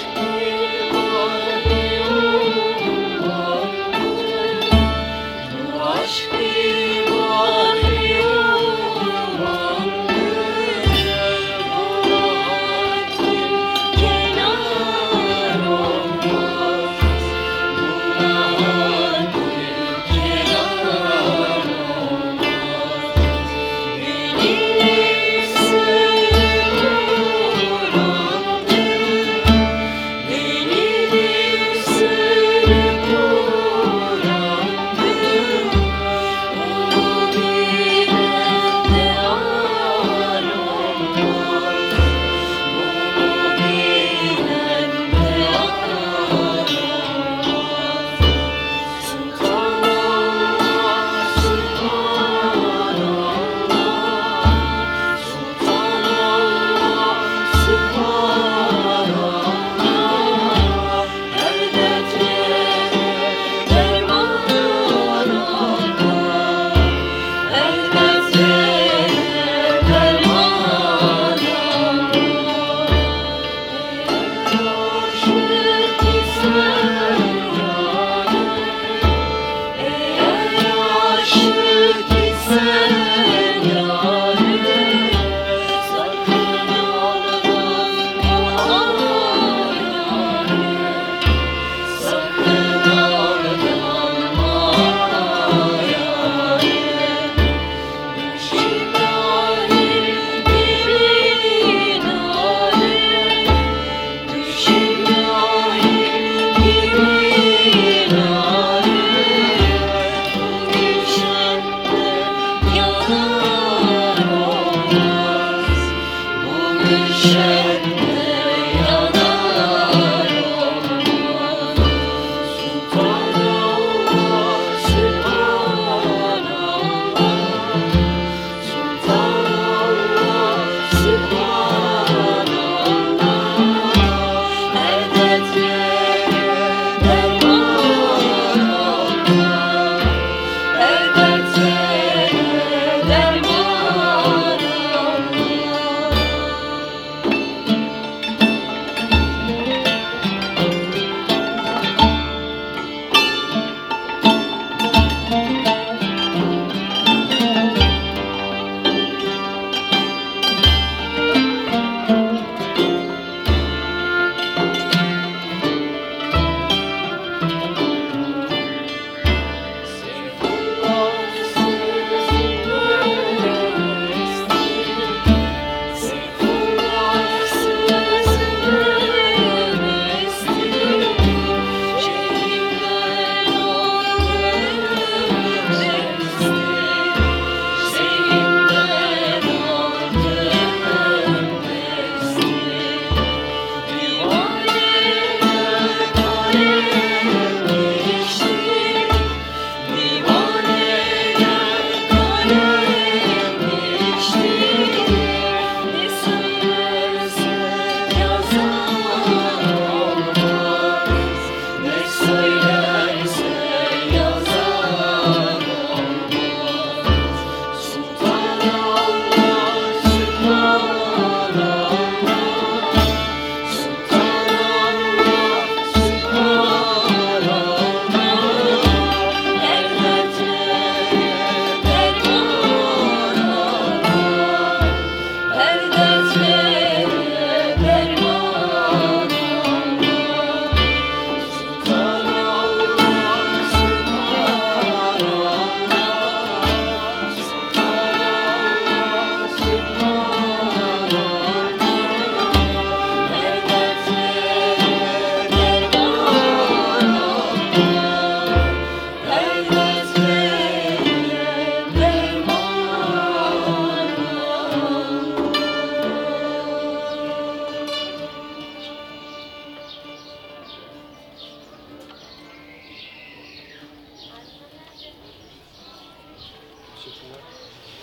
English.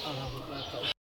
どうぞ。